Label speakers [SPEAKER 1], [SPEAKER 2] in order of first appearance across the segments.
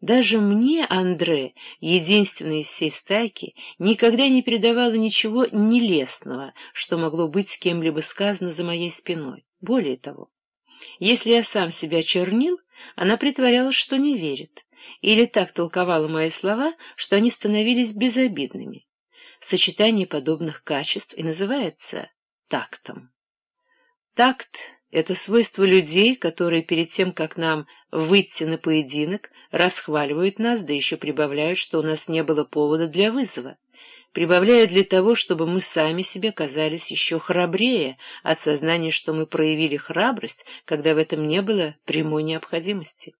[SPEAKER 1] Даже мне Андре, единственный из всей стайки, никогда не передавала ничего нелестного, что могло быть с кем-либо сказано за моей спиной. Более того, если я сам себя чернил, она притворялась, что не верит, или так толковала мои слова, что они становились безобидными. Сочетание подобных качеств и называется тактом. Такт — это свойство людей, которые перед тем, как нам выйти на поединок, расхваливают нас, да еще прибавляют, что у нас не было повода для вызова. Прибавляют для того, чтобы мы сами себе казались еще храбрее от сознания, что мы проявили храбрость, когда в этом не было прямой необходимости.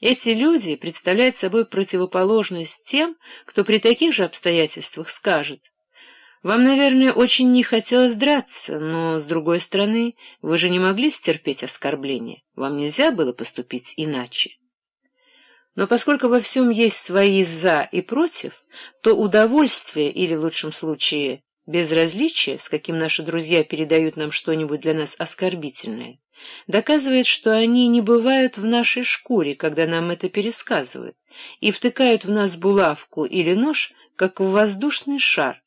[SPEAKER 1] Эти люди представляют собой противоположность тем, кто при таких же обстоятельствах скажет «Вам, наверное, очень не хотелось драться, но, с другой стороны, вы же не могли стерпеть оскорбления, вам нельзя было поступить иначе». Но поскольку во всем есть свои «за» и «против», то удовольствие, или, в лучшем случае, безразличие, с каким наши друзья передают нам что-нибудь для нас оскорбительное, доказывает, что они не бывают в нашей шкуре, когда нам это пересказывают, и втыкают в нас булавку или нож, как в воздушный шар.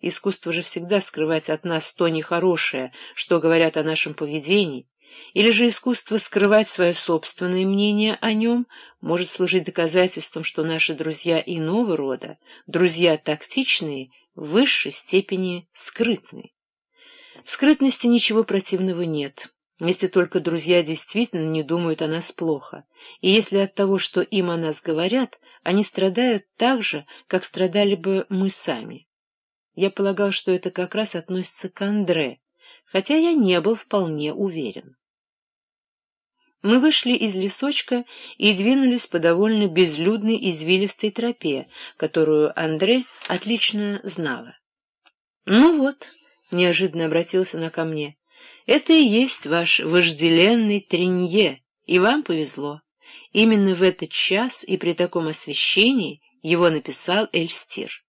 [SPEAKER 1] Искусство же всегда скрывать от нас то нехорошее, что говорят о нашем поведении, или же искусство скрывать свое собственное мнение о нем может служить доказательством, что наши друзья иного рода, друзья тактичные, в высшей степени скрытны. В скрытности ничего противного нет если только друзья действительно не думают о нас плохо, и если от того, что им о нас говорят, они страдают так же, как страдали бы мы сами. Я полагал, что это как раз относится к Андре, хотя я не был вполне уверен. Мы вышли из лесочка и двинулись по довольно безлюдной извилистой тропе, которую Андре отлично знала. — Ну вот, — неожиданно обратился она ко мне, — это и есть ваш вожделенный Тринье, и вам повезло. Именно в этот час и при таком освещении его написал Эльстир.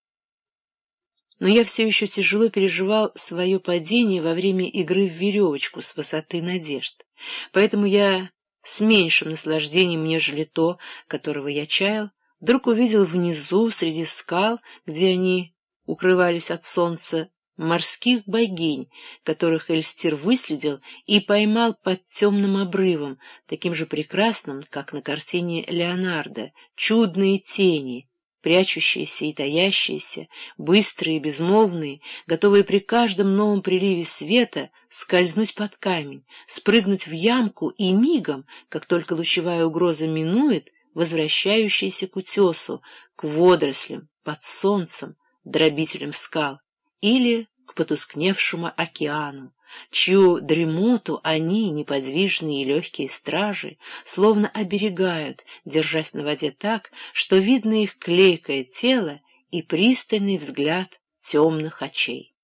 [SPEAKER 1] Но я все еще тяжело переживал свое падение во время игры в веревочку с высоты надежд, поэтому я с меньшим наслаждением, нежели то, которого я чаял, вдруг увидел внизу, среди скал, где они укрывались от солнца, морских богинь, которых Эльстир выследил и поймал под темным обрывом, таким же прекрасным, как на картине Леонардо, чудные тени, прячущиеся и таящиеся, быстрые и безмолвные, готовые при каждом новом приливе света скользнуть под камень, спрыгнуть в ямку и мигом, как только лучевая угроза минует, возвращающиеся к утесу, к водорослям, под солнцем, дробителям скал или к потускневшему океану, чью дремоту они, неподвижные и легкие стражи, словно оберегают, держась на воде так, что видно их клейкое тело и пристальный взгляд темных очей.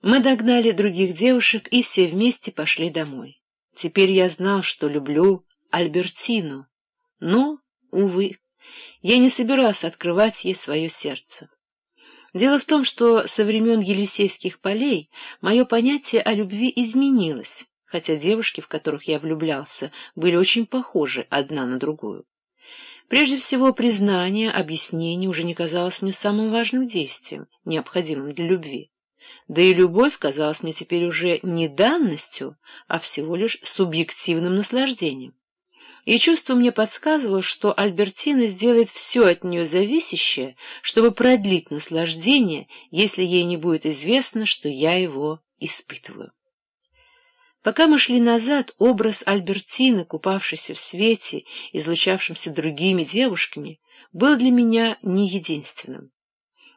[SPEAKER 1] Мы догнали других девушек и все вместе пошли домой. Теперь я знал, что люблю Альбертину, но, увы, я не собирался открывать ей свое сердце. Дело в том, что со времен Елисейских полей мое понятие о любви изменилось, хотя девушки, в которых я влюблялся, были очень похожи одна на другую. Прежде всего, признание, объяснение уже не казалось мне самым важным действием, необходимым для любви. Да и любовь казалась мне теперь уже не данностью, а всего лишь субъективным наслаждением и чувство мне подсказывало, что Альбертина сделает все от нее зависящее, чтобы продлить наслаждение, если ей не будет известно, что я его испытываю. Пока мы шли назад, образ Альбертины, купавшейся в свете, излучавшимся другими девушками, был для меня не единственным.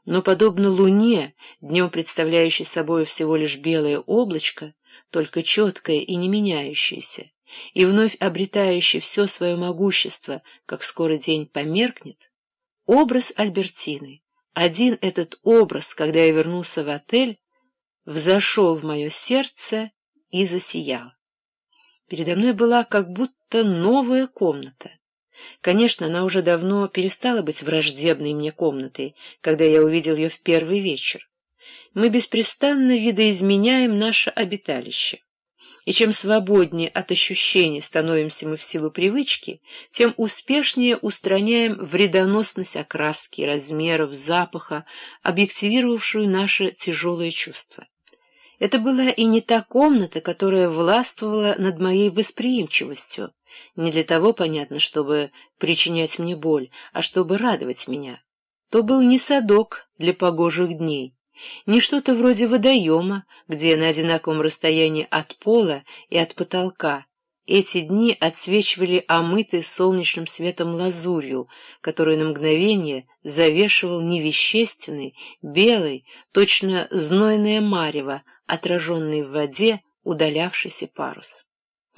[SPEAKER 1] Но, подобно луне, днем представляющей собой всего лишь белое облачко, только четкое и не меняющееся, и вновь обретающий все свое могущество, как скоро день померкнет, образ Альбертины, один этот образ, когда я вернулся в отель, взошел в мое сердце и засиял. Передо мной была как будто новая комната. Конечно, она уже давно перестала быть враждебной мне комнатой, когда я увидел ее в первый вечер. Мы беспрестанно видоизменяем наше обиталище. И чем свободнее от ощущений становимся мы в силу привычки, тем успешнее устраняем вредоносность окраски, размеров, запаха, объективировавшую наше тяжелое чувство. Это была и не та комната, которая властвовала над моей восприимчивостью, не для того, понятно, чтобы причинять мне боль, а чтобы радовать меня. То был не садок для погожих дней, не что-то вроде водоема, где на одинаковом расстоянии от пола и от потолка эти дни отсвечивали омытой солнечным светом лазурью, которую на мгновение завешивал невещественный, белый, точно знойное марево, отраженный в воде удалявшийся парус.